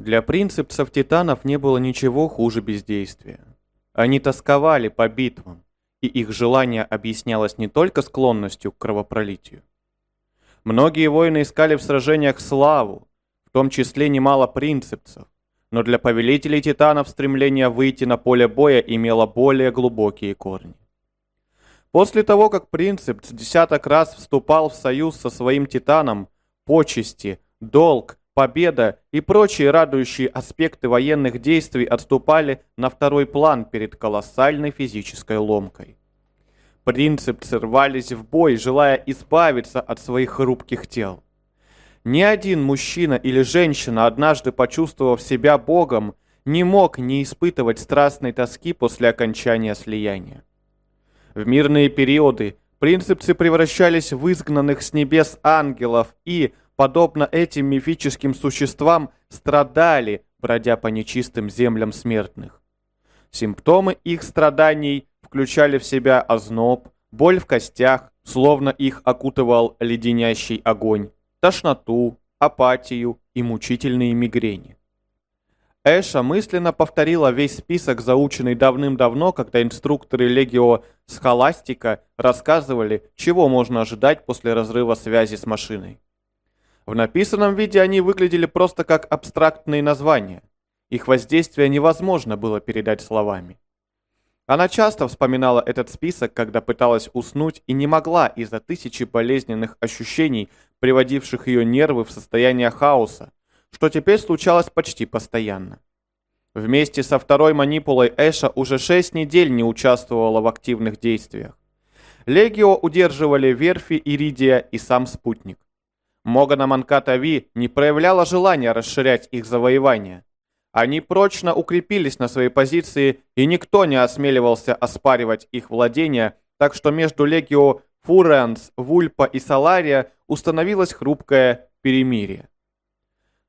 Для принципцев титанов не было ничего хуже бездействия. Они тосковали по битвам, и их желание объяснялось не только склонностью к кровопролитию. Многие воины искали в сражениях славу, в том числе немало принципцев, но для повелителей титанов стремление выйти на поле боя имело более глубокие корни. После того, как принципц десяток раз вступал в союз со своим титаном, почести, долг победа и прочие радующие аспекты военных действий отступали на второй план перед колоссальной физической ломкой. Принципцы рвались в бой, желая избавиться от своих хрупких тел. Ни один мужчина или женщина, однажды почувствовав себя Богом, не мог не испытывать страстной тоски после окончания слияния. В мирные периоды принципцы превращались в изгнанных с небес ангелов и, подобно этим мифическим существам, страдали, бродя по нечистым землям смертных. Симптомы их страданий включали в себя озноб, боль в костях, словно их окутывал леденящий огонь, тошноту, апатию и мучительные мигрени. Эша мысленно повторила весь список, заученный давным-давно, когда инструкторы Легио Схоластика рассказывали, чего можно ожидать после разрыва связи с машиной. В написанном виде они выглядели просто как абстрактные названия. Их воздействие невозможно было передать словами. Она часто вспоминала этот список, когда пыталась уснуть и не могла из-за тысячи болезненных ощущений, приводивших ее нервы в состояние хаоса, что теперь случалось почти постоянно. Вместе со второй манипулой Эша уже шесть недель не участвовала в активных действиях. Легио удерживали верфи Иридия и сам спутник. Могана Манката-Ви не проявляла желания расширять их завоевания. Они прочно укрепились на своей позиции, и никто не осмеливался оспаривать их владения, так что между Легио Фуренс, Вульпа и Салария установилось хрупкое перемирие.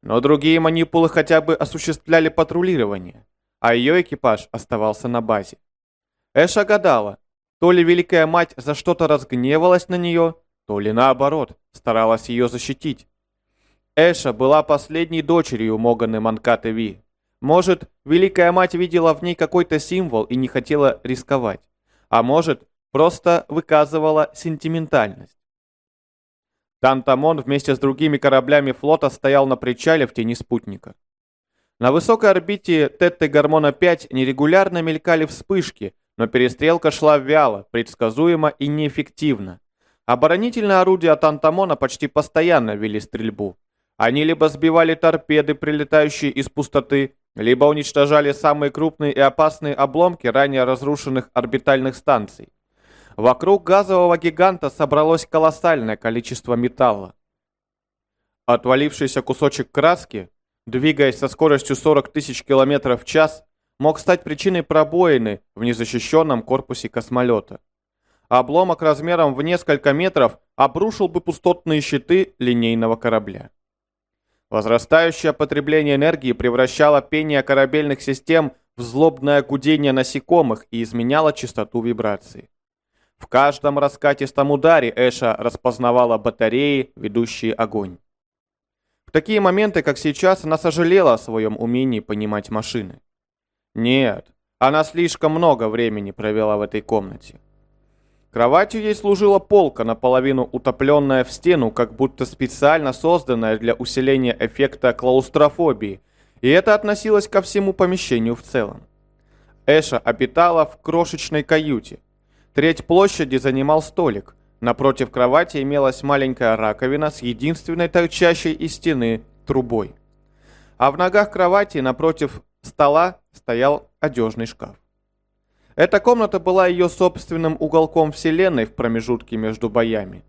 Но другие манипулы хотя бы осуществляли патрулирование, а ее экипаж оставался на базе. Эша гадала, то ли Великая Мать за что-то разгневалась на нее, то ли наоборот, старалась ее защитить. Эша была последней дочерью Моганы Манкаты Ви. Может, Великая Мать видела в ней какой-то символ и не хотела рисковать. А может, просто выказывала сентиментальность. Тантамон вместе с другими кораблями флота стоял на причале в тени спутника. На высокой орбите Тетты-Гормона-5 нерегулярно мелькали вспышки, но перестрелка шла вяло, предсказуемо и неэффективно. Оборонительные орудия Тантамона почти постоянно вели стрельбу. Они либо сбивали торпеды, прилетающие из пустоты, либо уничтожали самые крупные и опасные обломки ранее разрушенных орбитальных станций. Вокруг газового гиганта собралось колоссальное количество металла. Отвалившийся кусочек краски, двигаясь со скоростью 40 тысяч километров в час, мог стать причиной пробоины в незащищенном корпусе космолета обломок размером в несколько метров обрушил бы пустотные щиты линейного корабля. Возрастающее потребление энергии превращало пение корабельных систем в злобное гудение насекомых и изменяло частоту вибрации. В каждом раскатистом ударе Эша распознавала батареи, ведущие огонь. В такие моменты, как сейчас, она сожалела о своем умении понимать машины. Нет, она слишком много времени провела в этой комнате. Кроватью ей служила полка, наполовину утопленная в стену, как будто специально созданная для усиления эффекта клаустрофобии, и это относилось ко всему помещению в целом. Эша обитала в крошечной каюте. Треть площади занимал столик. Напротив кровати имелась маленькая раковина с единственной торчащей из стены трубой. А в ногах кровати напротив стола стоял одежный шкаф. Эта комната была ее собственным уголком вселенной в промежутке между боями.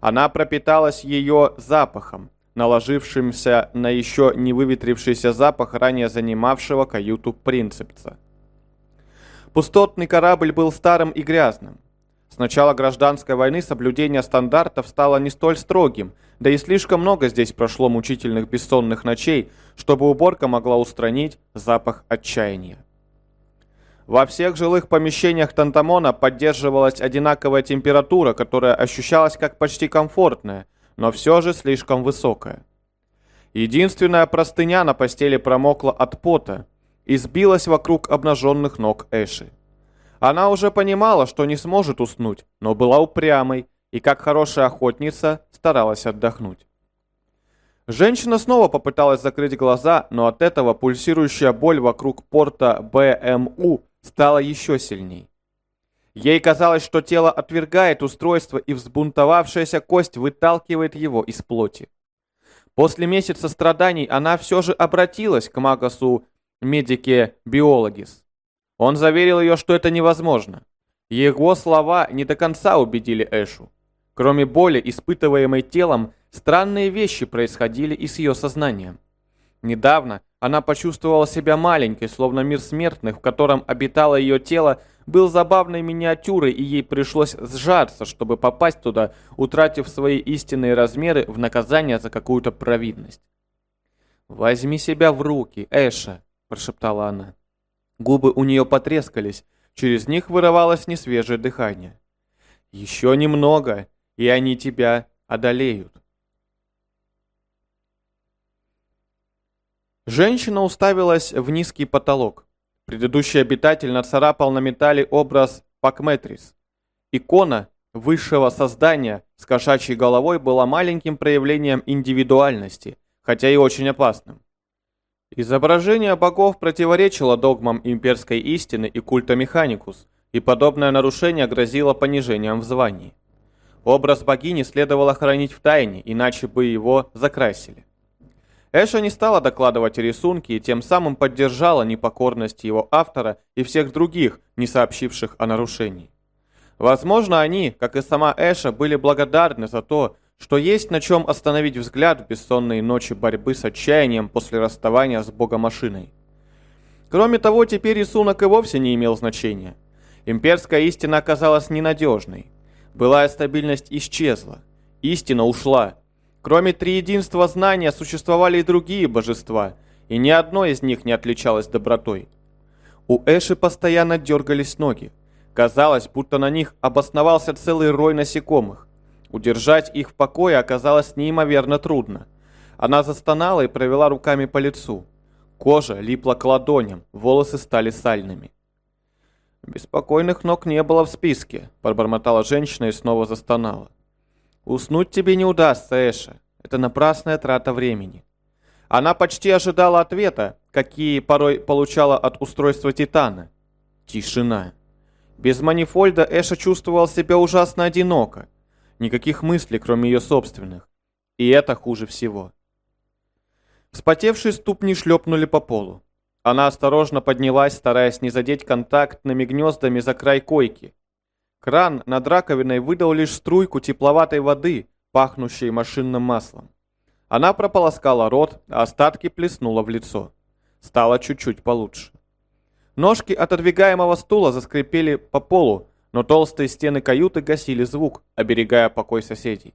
Она пропиталась ее запахом, наложившимся на еще не выветрившийся запах ранее занимавшего каюту принципца. Пустотный корабль был старым и грязным. С начала гражданской войны соблюдение стандартов стало не столь строгим, да и слишком много здесь прошло мучительных бессонных ночей, чтобы уборка могла устранить запах отчаяния. Во всех жилых помещениях Тантамона поддерживалась одинаковая температура, которая ощущалась как почти комфортная, но все же слишком высокая. Единственная простыня на постели промокла от пота и сбилась вокруг обнаженных ног Эши. Она уже понимала, что не сможет уснуть, но была упрямой и, как хорошая охотница, старалась отдохнуть. Женщина снова попыталась закрыть глаза, но от этого пульсирующая боль вокруг порта БМУ стала еще сильней. Ей казалось, что тело отвергает устройство, и взбунтовавшаяся кость выталкивает его из плоти. После месяца страданий она все же обратилась к Магасу медике Биологис. Он заверил ее, что это невозможно. Его слова не до конца убедили Эшу. Кроме боли, испытываемой телом, странные вещи происходили и с ее сознанием. Недавно она почувствовала себя маленькой, словно мир смертных, в котором обитало ее тело, был забавной миниатюрой, и ей пришлось сжаться, чтобы попасть туда, утратив свои истинные размеры в наказание за какую-то провинность. «Возьми себя в руки, Эша», — прошептала она. Губы у нее потрескались, через них вырывалось несвежее дыхание. «Еще немного, и они тебя одолеют». Женщина уставилась в низкий потолок. Предыдущий обитатель нацарапал на металле образ Пакметрис. Икона высшего создания с кошачьей головой была маленьким проявлением индивидуальности, хотя и очень опасным. Изображение богов противоречило догмам имперской истины и культа Механикус, и подобное нарушение грозило понижением в звании. Образ богини следовало хранить в тайне, иначе бы его закрасили. Эша не стала докладывать рисунки и тем самым поддержала непокорность его автора и всех других, не сообщивших о нарушении. Возможно, они, как и сама Эша, были благодарны за то, что есть на чем остановить взгляд в бессонные ночи борьбы с отчаянием после расставания с богомашиной. Кроме того, теперь рисунок и вовсе не имел значения. Имперская истина оказалась ненадежной. Былая стабильность исчезла. Истина ушла, Кроме триединства знания существовали и другие божества, и ни одно из них не отличалось добротой. У Эши постоянно дергались ноги. Казалось, будто на них обосновался целый рой насекомых. Удержать их в покое оказалось неимоверно трудно. Она застонала и провела руками по лицу. Кожа липла к ладоням, волосы стали сальными. «Беспокойных ног не было в списке», — пробормотала женщина и снова застонала. Уснуть тебе не удастся, Эша. Это напрасная трата времени. Она почти ожидала ответа, какие порой получала от устройства Титана. Тишина. Без манифольда Эша чувствовал себя ужасно одиноко. Никаких мыслей, кроме ее собственных. И это хуже всего. Вспотевшие ступни шлепнули по полу. Она осторожно поднялась, стараясь не задеть контактными гнездами за край койки, Кран над раковиной выдал лишь струйку тепловатой воды, пахнущей машинным маслом. Она прополоскала рот, а остатки плеснула в лицо. Стало чуть-чуть получше. Ножки отодвигаемого стула заскрипели по полу, но толстые стены каюты гасили звук, оберегая покой соседей.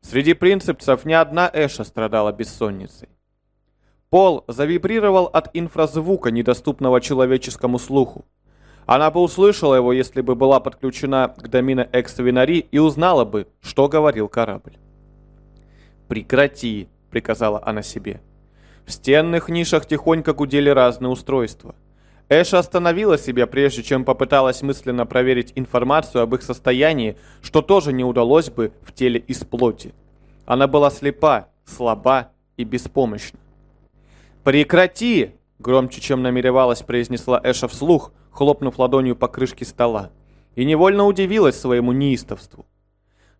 Среди принципцев ни одна Эша страдала бессонницей. Пол завибрировал от инфразвука, недоступного человеческому слуху. Она бы услышала его, если бы была подключена к домино Экс-Винари и узнала бы, что говорил корабль. «Прекрати», — приказала она себе. В стенных нишах тихонько гудели разные устройства. Эша остановила себя, прежде чем попыталась мысленно проверить информацию об их состоянии, что тоже не удалось бы в теле из плоти. Она была слепа, слаба и беспомощна. «Прекрати!» — громче, чем намеревалась, произнесла Эша вслух — хлопнув ладонью по крышке стола, и невольно удивилась своему неистовству.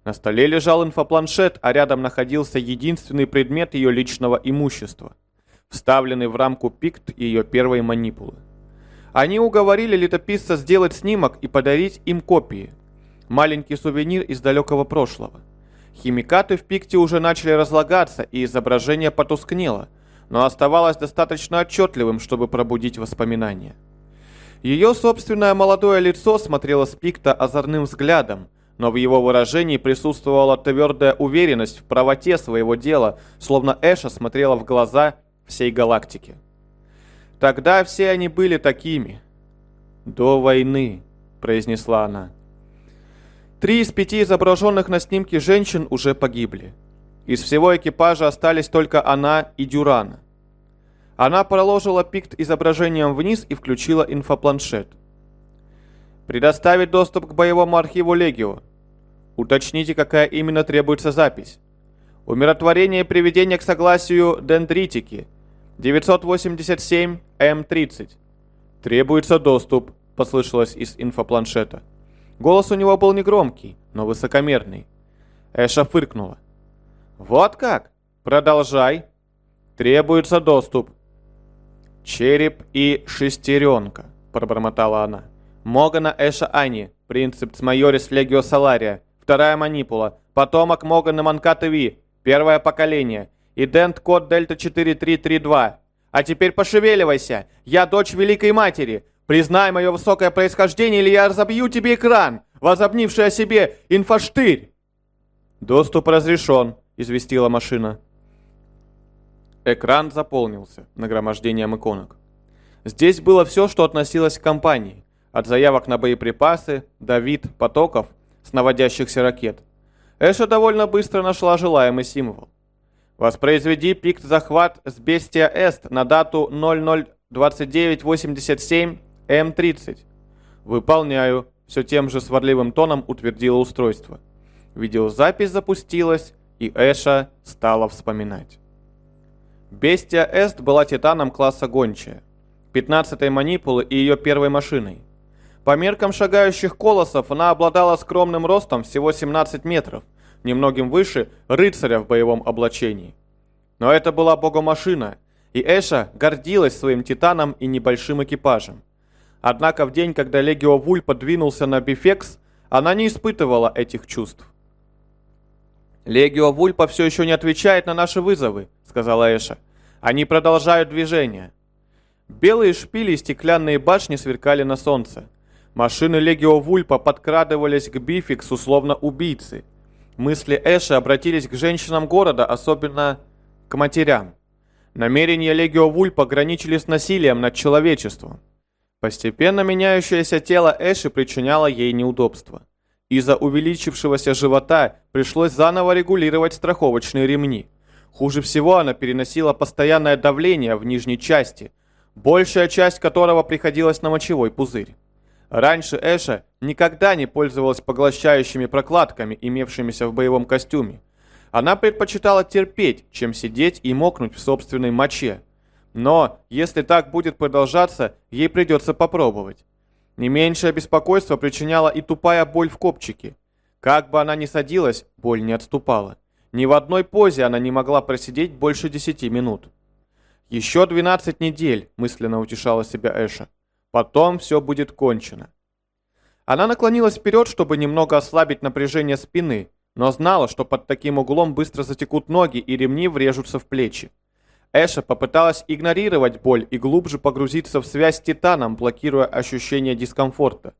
На столе лежал инфопланшет, а рядом находился единственный предмет ее личного имущества, вставленный в рамку пикт ее первой манипулы. Они уговорили летописца сделать снимок и подарить им копии. Маленький сувенир из далекого прошлого. Химикаты в пикте уже начали разлагаться, и изображение потускнело, но оставалось достаточно отчетливым, чтобы пробудить воспоминания. Ее собственное молодое лицо смотрело с пикта озорным взглядом, но в его выражении присутствовала твердая уверенность в правоте своего дела, словно Эша смотрела в глаза всей галактики. Тогда все они были такими. «До войны», — произнесла она. Три из пяти изображенных на снимке женщин уже погибли. Из всего экипажа остались только она и Дюрана. Она проложила пикт изображением вниз и включила инфопланшет. «Предоставить доступ к боевому архиву Легио. Уточните, какая именно требуется запись. Умиротворение и приведение к согласию дендритики. 987 М30. Требуется доступ», — послышалось из инфопланшета. Голос у него был негромкий, но высокомерный. Эша фыркнула. «Вот как? Продолжай. Требуется доступ». «Череп и шестеренка», — пробормотала она. «Могана Эша Ани, принцип Майорис Легио Салария, вторая манипула, потомок Могана Манката Ви, первое поколение, идент код Дельта 4332. А теперь пошевеливайся, я дочь Великой Матери, признай мое высокое происхождение, или я разобью тебе экран, возобнивший о себе инфоштырь!» «Доступ разрешен», — известила машина. Экран заполнился нагромождением иконок. Здесь было все, что относилось к компании, от заявок на боеприпасы до вид потоков с наводящихся ракет. Эша довольно быстро нашла желаемый символ. Воспроизведи пикт захват с Бестия Эст на дату 002987 М30. Выполняю, все тем же сварливым тоном утвердило устройство. Видеозапись запустилась, и Эша стала вспоминать. Бестия Эст была титаном класса гончая, 15-й манипулы и ее первой машиной. По меркам шагающих колоссов она обладала скромным ростом всего 17 метров, немногим выше рыцаря в боевом облачении. Но это была богомашина, и Эша гордилась своим титаном и небольшим экипажем. Однако в день, когда Легио Вуль подвинулся на Бифекс, она не испытывала этих чувств. «Легио Вульпа все еще не отвечает на наши вызовы», — сказала Эша. «Они продолжают движение». Белые шпили и стеклянные башни сверкали на солнце. Машины Легио Вульпа подкрадывались к Бификсу, словно убийцы. Мысли Эши обратились к женщинам города, особенно к матерям. Намерения Легио Вульпа граничили с насилием над человечеством. Постепенно меняющееся тело Эши причиняло ей неудобства. Из-за увеличившегося живота пришлось заново регулировать страховочные ремни. Хуже всего она переносила постоянное давление в нижней части, большая часть которого приходилась на мочевой пузырь. Раньше Эша никогда не пользовалась поглощающими прокладками, имевшимися в боевом костюме. Она предпочитала терпеть, чем сидеть и мокнуть в собственной моче. Но, если так будет продолжаться, ей придется попробовать. Не меньшее беспокойство причиняла и тупая боль в копчике. Как бы она ни садилась, боль не отступала. Ни в одной позе она не могла просидеть больше десяти минут. «Еще двенадцать недель», — мысленно утешала себя Эша. «Потом все будет кончено». Она наклонилась вперед, чтобы немного ослабить напряжение спины, но знала, что под таким углом быстро затекут ноги и ремни врежутся в плечи. Эша попыталась игнорировать боль и глубже погрузиться в связь с Титаном, блокируя ощущение дискомфорта.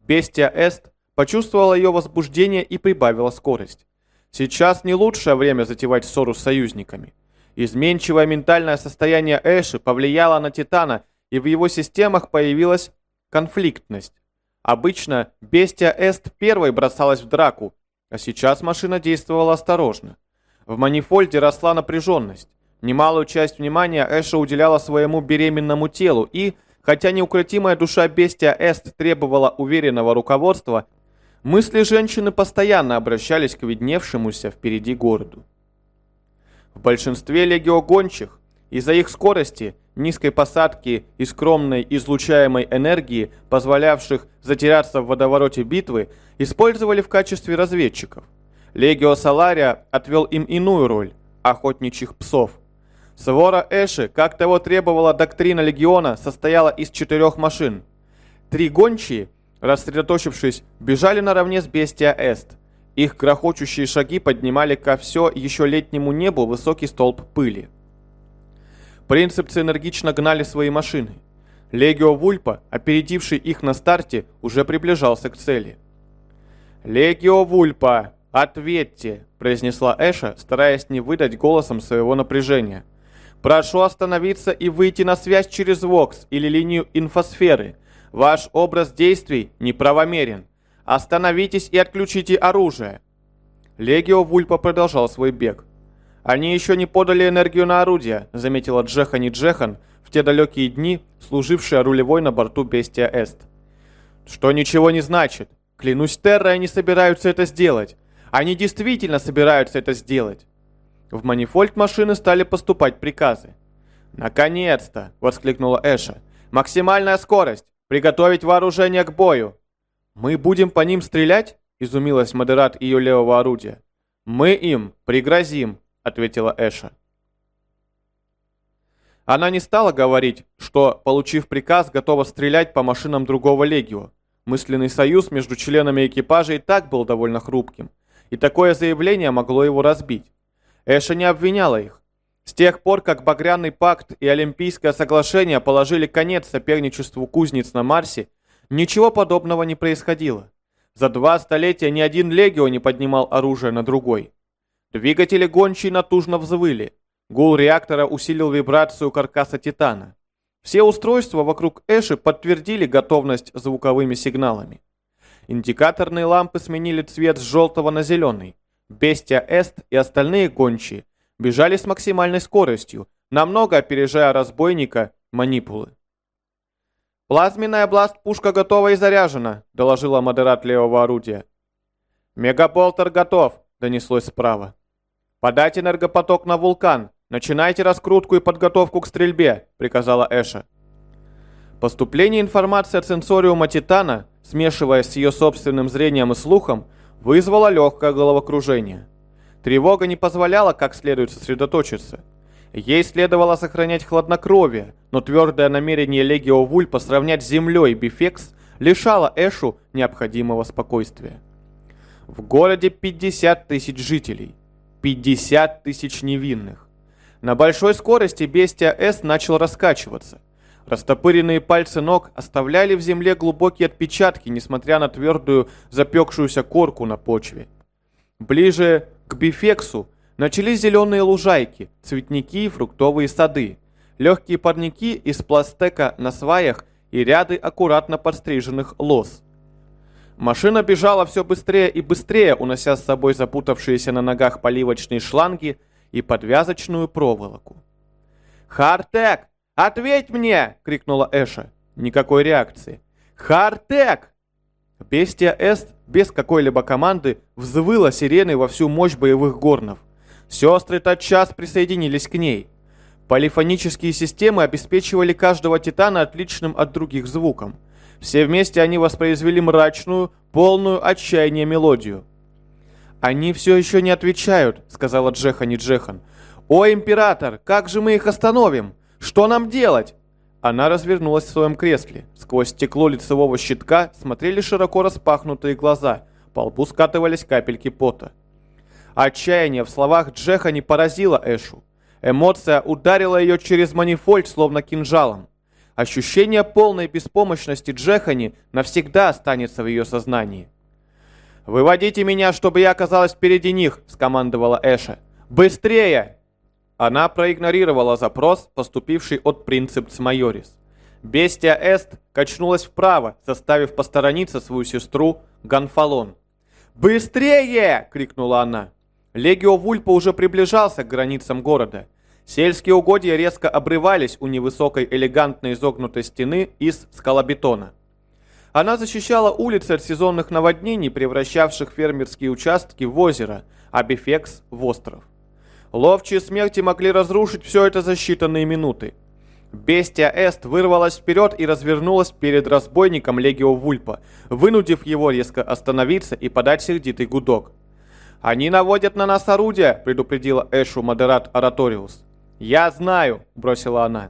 Бестия Эст почувствовала ее возбуждение и прибавила скорость. Сейчас не лучшее время затевать ссору с союзниками. Изменчивое ментальное состояние Эши повлияло на Титана, и в его системах появилась конфликтность. Обычно Бестия Эст первой бросалась в драку, а сейчас машина действовала осторожно. В манифольде росла напряженность. Немалую часть внимания Эша уделяла своему беременному телу и, хотя неукротимая душа бестия Эст требовала уверенного руководства, мысли женщины постоянно обращались к видневшемуся впереди городу. В большинстве легиогончих из-за их скорости, низкой посадки и скромной излучаемой энергии, позволявших затеряться в водовороте битвы, использовали в качестве разведчиков. Легио Салария отвел им иную роль – охотничьих псов – Свора Эши, как того требовала доктрина Легиона, состояла из четырех машин. Три гончие, рассредоточившись, бежали наравне с Бестия Эст. Их грохочущие шаги поднимали ко все еще летнему небу высокий столб пыли. Принципцы энергично гнали свои машины. Легио Вульпа, опередивший их на старте, уже приближался к цели. «Легио Вульпа, ответьте!» – произнесла Эша, стараясь не выдать голосом своего напряжения – Прошу остановиться и выйти на связь через ВОКС или линию инфосферы. Ваш образ действий неправомерен. Остановитесь и отключите оружие. Легио Вульпа продолжал свой бег. «Они еще не подали энергию на орудие», — заметила Джехани Джехан в те далекие дни, служившая рулевой на борту Бестия Эст. «Что ничего не значит. Клянусь Террой, они собираются это сделать. Они действительно собираются это сделать». В манифольд машины стали поступать приказы. «Наконец-то!» — воскликнула Эша. «Максимальная скорость! Приготовить вооружение к бою!» «Мы будем по ним стрелять?» — изумилась модерат ее левого орудия. «Мы им пригрозим», ответила Эша. Она не стала говорить, что, получив приказ, готова стрелять по машинам другого легио. Мысленный союз между членами экипажа и так был довольно хрупким, и такое заявление могло его разбить. Эша не обвиняла их. С тех пор, как Багряный пакт и Олимпийское соглашение положили конец соперничеству кузнец на Марсе, ничего подобного не происходило. За два столетия ни один легио не поднимал оружие на другой. Двигатели гончей натужно взвыли. Гул реактора усилил вибрацию каркаса Титана. Все устройства вокруг Эши подтвердили готовность звуковыми сигналами. Индикаторные лампы сменили цвет с желтого на зеленый. Бестия Эст и остальные гончие бежали с максимальной скоростью, намного опережая разбойника манипулы. «Плазменная бласт-пушка готова и заряжена», — доложила модерат левого орудия. «Мегаполтер готов», — донеслось справа. «Подать энергопоток на вулкан! Начинайте раскрутку и подготовку к стрельбе!» — приказала Эша. Поступление информации от сенсориума Титана, смешиваясь с ее собственным зрением и слухом, вызвало легкое головокружение. Тревога не позволяла как следует сосредоточиться. Ей следовало сохранять хладнокровие, но твердое намерение Легио Вульпа сравнять с землей Бифекс лишало Эшу необходимого спокойствия. В городе 50 тысяч жителей. 50 тысяч невинных. На большой скорости бестия С начал раскачиваться. Растопыренные пальцы ног оставляли в земле глубокие отпечатки, несмотря на твердую запекшуюся корку на почве. Ближе к бифексу начались зеленые лужайки, цветники и фруктовые сады, легкие парники из пластека на сваях и ряды аккуратно подстриженных лоз. Машина бежала все быстрее и быстрее, унося с собой запутавшиеся на ногах поливочные шланги и подвязочную проволоку. «Хартек, ответь мне!» — крикнула Эша. Никакой реакции. «Хартек!» Бестия Эст без какой-либо команды взвыла сиреной во всю мощь боевых горнов. Сестры тотчас присоединились к ней. Полифонические системы обеспечивали каждого титана отличным от других звуком. Все вместе они воспроизвели мрачную, полную отчаяния мелодию. «Они все еще не отвечают», — сказала Джехани Джехан. «О, император, как же мы их остановим? Что нам делать?» Она развернулась в своем кресле. Сквозь стекло лицевого щитка смотрели широко распахнутые глаза. По лбу скатывались капельки пота. Отчаяние в словах Джехани поразило Эшу. Эмоция ударила ее через манифольд, словно кинжалом. Ощущение полной беспомощности Джехани навсегда останется в ее сознании. «Выводите меня, чтобы я оказалась впереди них!» – скомандовала Эша. «Быстрее!» Она проигнорировала запрос, поступивший от принципс Майорис. Бестия Эст качнулась вправо, заставив посторониться свою сестру Ганфалон. «Быстрее!» – крикнула она. Легио Вульпа уже приближался к границам города. Сельские угодья резко обрывались у невысокой элегантной изогнутой стены из скалобетона. Она защищала улицы от сезонных наводнений, превращавших фермерские участки в озеро, а Бифекс – в остров. Ловчие смерти могли разрушить все это за считанные минуты. Бестия Эст вырвалась вперед и развернулась перед разбойником Легио Вульпа, вынудив его резко остановиться и подать сердитый гудок. «Они наводят на нас орудия», — предупредила Эшу модерат Ораториус. «Я знаю», — бросила она.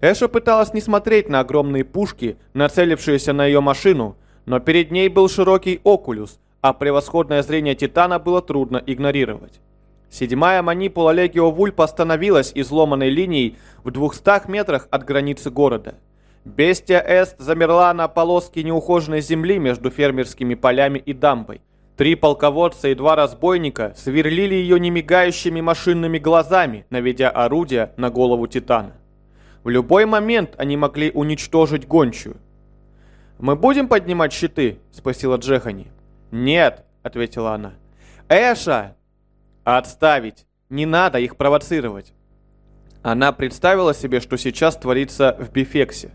Эша пыталась не смотреть на огромные пушки, нацелившиеся на ее машину, но перед ней был широкий окулюс, а превосходное зрение Титана было трудно игнорировать. Седьмая манипула Легио Вульп остановилась изломанной линией в двухстах метрах от границы города. Бестия Эст замерла на полоске неухоженной земли между фермерскими полями и дамбой. Три полководца и два разбойника сверлили ее немигающими машинными глазами, наведя орудия на голову Титана. В любой момент они могли уничтожить гончую. «Мы будем поднимать щиты?» – спросила Джехани. «Нет», – ответила она. Эша!» «Отставить! Не надо их провоцировать!» Она представила себе, что сейчас творится в Бифексе.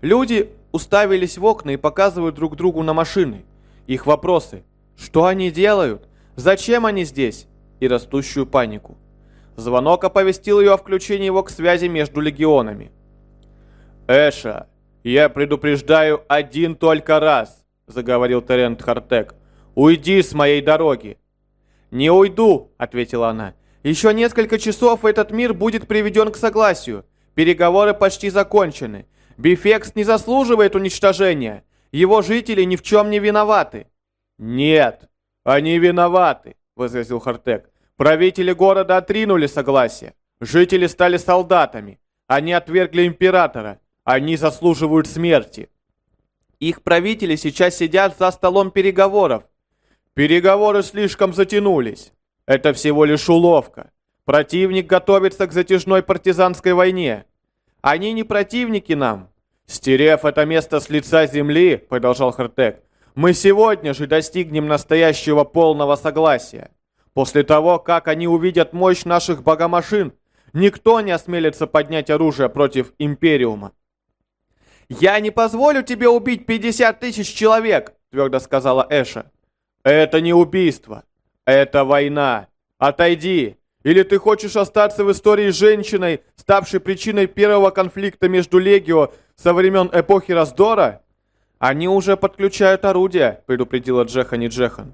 Люди уставились в окна и показывают друг другу на машины. Их вопросы. Что они делают? Зачем они здесь? И растущую панику. Звонок оповестил ее о включении его к связи между легионами. «Эша, я предупреждаю один только раз», — заговорил Терент Хартек. «Уйди с моей дороги». «Не уйду», — ответила она. «Еще несколько часов этот мир будет приведен к согласию. Переговоры почти закончены. Бифекс не заслуживает уничтожения. Его жители ни в чем не виноваты». «Нет, они виноваты», — возразил Хартек. «Правители города отринули согласие. Жители стали солдатами. Они отвергли императора. Они заслуживают смерти». «Их правители сейчас сидят за столом переговоров». «Переговоры слишком затянулись. Это всего лишь уловка. Противник готовится к затяжной партизанской войне. Они не противники нам. Стерев это место с лица земли, продолжал Хартек, мы сегодня же достигнем настоящего полного согласия. После того, как они увидят мощь наших богомашин, никто не осмелится поднять оружие против Империума. «Я не позволю тебе убить 50 тысяч человек», твердо сказала Эша. «Это не убийство. Это война. Отойди. Или ты хочешь остаться в истории женщиной, ставшей причиной первого конфликта между Легио со времен эпохи раздора?» «Они уже подключают орудия», — предупредила Джехани Джехан.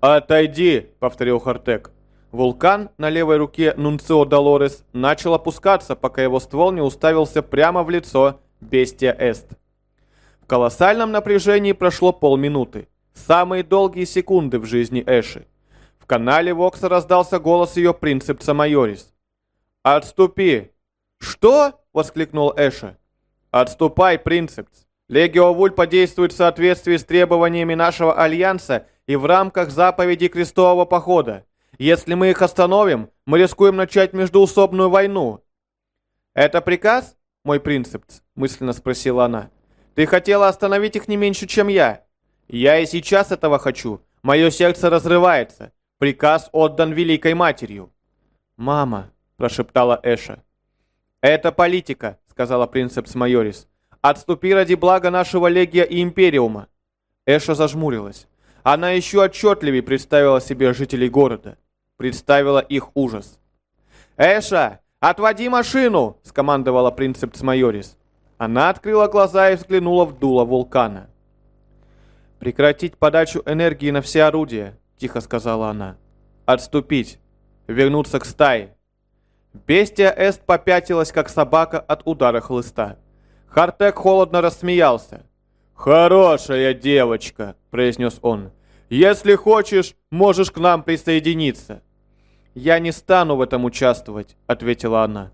«Отойди», — повторил Хартек. Вулкан на левой руке Нунцио Долорес начал опускаться, пока его ствол не уставился прямо в лицо Бестия Эст. В колоссальном напряжении прошло полминуты. Самые долгие секунды в жизни Эши. В канале Вокса раздался голос ее принципца Майорис. «Отступи!» «Что?» — воскликнул Эша. «Отступай, принципц! Легио Вульпа действует в соответствии с требованиями нашего альянса и в рамках заповеди крестового похода. Если мы их остановим, мы рискуем начать междуусобную войну». «Это приказ, мой принципц?» — мысленно спросила она. «Ты хотела остановить их не меньше, чем я. Я и сейчас этого хочу. Мое сердце разрывается. Приказ отдан Великой Матерью». «Мама», — прошептала Эша. «Это политика», — сказала принцепс Майорис. Отступи ради блага нашего Легия и Империума!» Эша зажмурилась. Она еще отчетливее представила себе жителей города. Представила их ужас. «Эша, отводи машину!» — скомандовала принцепс Майорис. Она открыла глаза и взглянула в дуло вулкана. «Прекратить подачу энергии на все орудия», — тихо сказала она. «Отступить. Вернуться к стае». Бестия Эст попятилась, как собака от удара хлыста. Хартек холодно рассмеялся. «Хорошая девочка», — произнес он. «Если хочешь, можешь к нам присоединиться». «Я не стану в этом участвовать», — ответила она.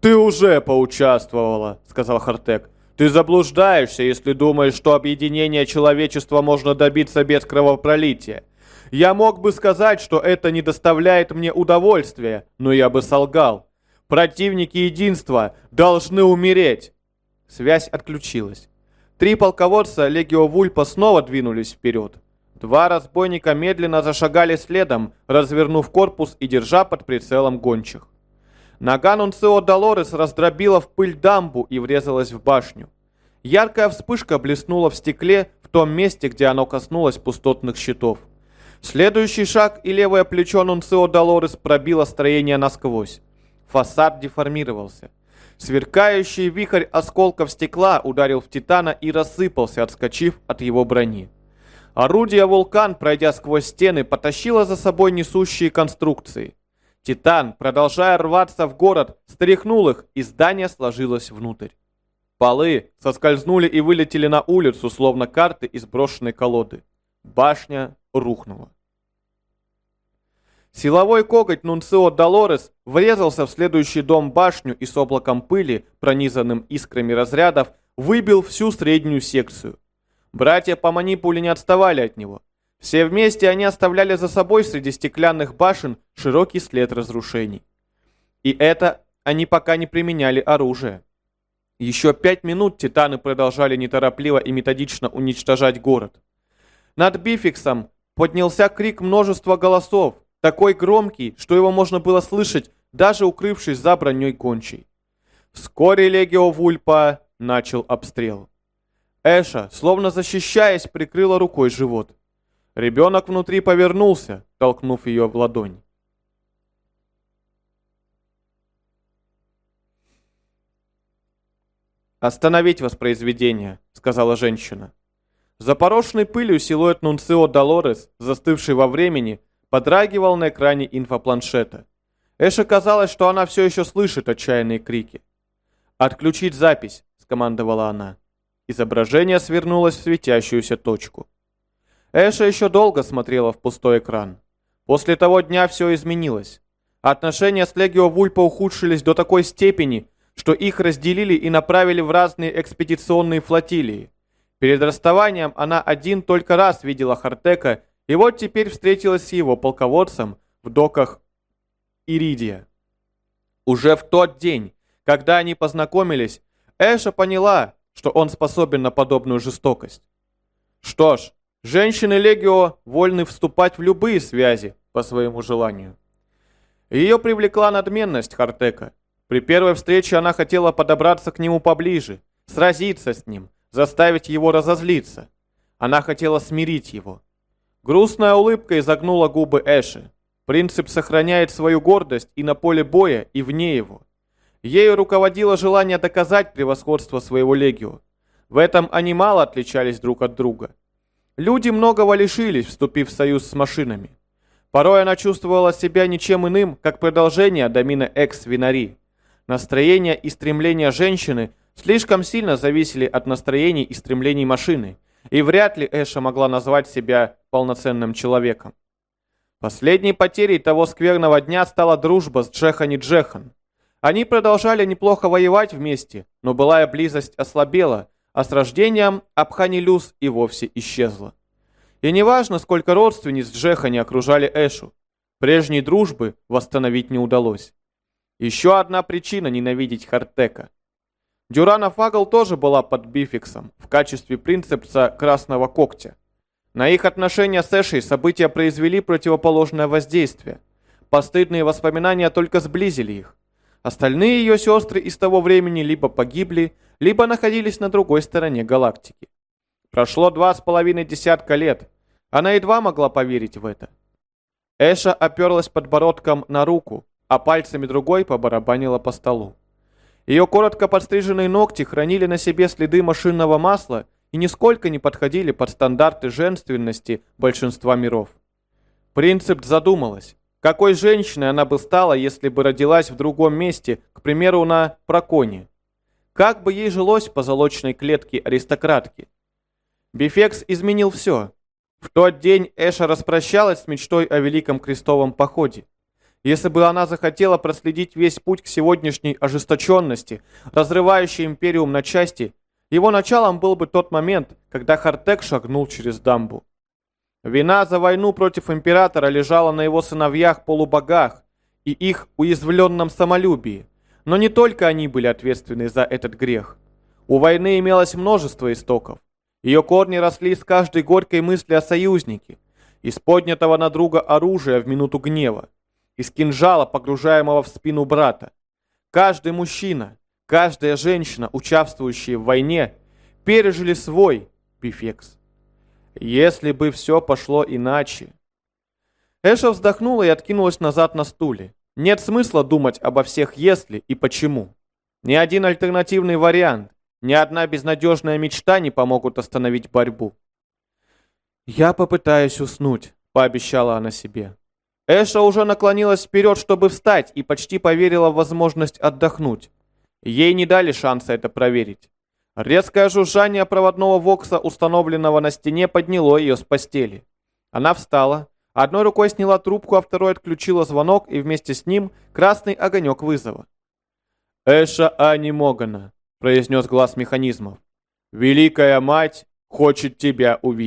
«Ты уже поучаствовала», — сказал Хартек. «Ты заблуждаешься, если думаешь, что объединение человечества можно добиться без кровопролития. Я мог бы сказать, что это не доставляет мне удовольствия, но я бы солгал. Противники единства должны умереть. Связь отключилась. Три полководца Легио Вульпа снова двинулись вперед. Два разбойника медленно зашагали следом, развернув корпус и держа под прицелом гончих. Нога Нунцио Долорес раздробила в пыль дамбу и врезалась в башню. Яркая вспышка блеснула в стекле в том месте, где оно коснулось пустотных щитов. Следующий шаг и левое плечо Нунцио Долорес пробило строение насквозь. Фасад деформировался. Сверкающий вихрь осколков стекла ударил в Титана и рассыпался, отскочив от его брони. Орудие «Вулкан», пройдя сквозь стены, потащило за собой несущие конструкции. Титан, продолжая рваться в город, стряхнул их, и здание сложилось внутрь. Полы соскользнули и вылетели на улицу, словно карты из брошенной колоды. Башня рухнула. Силовой коготь Нунцио Долорес врезался в следующий дом башню и с облаком пыли, пронизанным искрами разрядов, выбил всю среднюю секцию. Братья по манипуле не отставали от него. Все вместе они оставляли за собой среди стеклянных башен широкий след разрушений. И это они пока не применяли оружие. Еще пять минут титаны продолжали неторопливо и методично уничтожать город. Над Бификсом поднялся крик множества голосов, такой громкий, что его можно было слышать, даже укрывшись за броней гончей. Вскоре Легио Вульпа начал обстрел. Эша, словно защищаясь, прикрыла рукой живот. Ребенок внутри повернулся, толкнув ее в ладонь. «Остановить воспроизведение», — сказала женщина. Запорошенный пылью силуэт Нунцио Долорес, застывший во времени, подрагивал на экране инфопланшета. Эше казалось, что она все еще слышит отчаянные крики. «Отключить запись», — скомандовала она. Изображение свернулось в светящуюся точку. Эша еще долго смотрела в пустой экран. После того дня все изменилось. Отношения с Легио Вульпа ухудшились до такой степени, что их разделили и направили в разные экспедиционные флотилии. Перед расставанием она один только раз видела Хартека, и вот теперь встретилась с его полководцем в доках Иридия. Уже в тот день, когда они познакомились, Эша поняла, что он способен на подобную жестокость. Что ж, женщины Легио вольны вступать в любые связи по своему желанию. Ее привлекла надменность Хартека, при первой встрече она хотела подобраться к нему поближе, сразиться с ним, заставить его разозлиться. Она хотела смирить его. Грустная улыбка изогнула губы Эши. Принцип сохраняет свою гордость и на поле боя, и вне его. Ею руководило желание доказать превосходство своего легио. В этом они мало отличались друг от друга. Люди многого лишились, вступив в союз с машинами. Порой она чувствовала себя ничем иным, как продолжение домина экс-винари. Настроение и стремления женщины слишком сильно зависели от настроений и стремлений машины, и вряд ли Эша могла назвать себя полноценным человеком. Последней потерей того скверного дня стала дружба с Джехани Джехан. Они продолжали неплохо воевать вместе, но былая близость ослабела, а с рождением Абханилюс и вовсе исчезла. И неважно, сколько родственниц Джехани окружали Эшу, прежней дружбы восстановить не удалось. Еще одна причина ненавидеть Хартека. Дюрана Фагл тоже была под Бификсом в качестве принцепса Красного Когтя. На их отношения с Эшей события произвели противоположное воздействие. Постыдные воспоминания только сблизили их. Остальные ее сестры из того времени либо погибли, либо находились на другой стороне галактики. Прошло два с половиной десятка лет. Она едва могла поверить в это. Эша оперлась подбородком на руку, а пальцами другой побарабанила по столу. Ее коротко подстриженные ногти хранили на себе следы машинного масла и нисколько не подходили под стандарты женственности большинства миров. Принцип задумалась, какой женщиной она бы стала, если бы родилась в другом месте, к примеру, на Проконе. Как бы ей жилось по залочной клетке аристократки? Бифекс изменил все. В тот день Эша распрощалась с мечтой о Великом Крестовом Походе. Если бы она захотела проследить весь путь к сегодняшней ожесточенности, разрывающей Империум на части, его началом был бы тот момент, когда Хартек шагнул через дамбу. Вина за войну против Императора лежала на его сыновьях-полубогах и их уязвленном самолюбии. Но не только они были ответственны за этот грех. У войны имелось множество истоков. Ее корни росли с каждой горькой мысли о союзнике, из поднятого на друга оружия в минуту гнева из кинжала, погружаемого в спину брата. Каждый мужчина, каждая женщина, участвующие в войне, пережили свой бифекс. Если бы все пошло иначе... Эша вздохнула и откинулась назад на стуле. Нет смысла думать обо всех «если» и «почему». Ни один альтернативный вариант, ни одна безнадежная мечта не помогут остановить борьбу. «Я попытаюсь уснуть», — пообещала она себе. Эша уже наклонилась вперед, чтобы встать, и почти поверила в возможность отдохнуть. Ей не дали шанса это проверить. Резкое жужжание проводного вокса, установленного на стене, подняло ее с постели. Она встала, одной рукой сняла трубку, а второй отключила звонок и вместе с ним красный огонек вызова. «Эша Ани Могана», — произнес глаз механизмов. «Великая мать хочет тебя увидеть».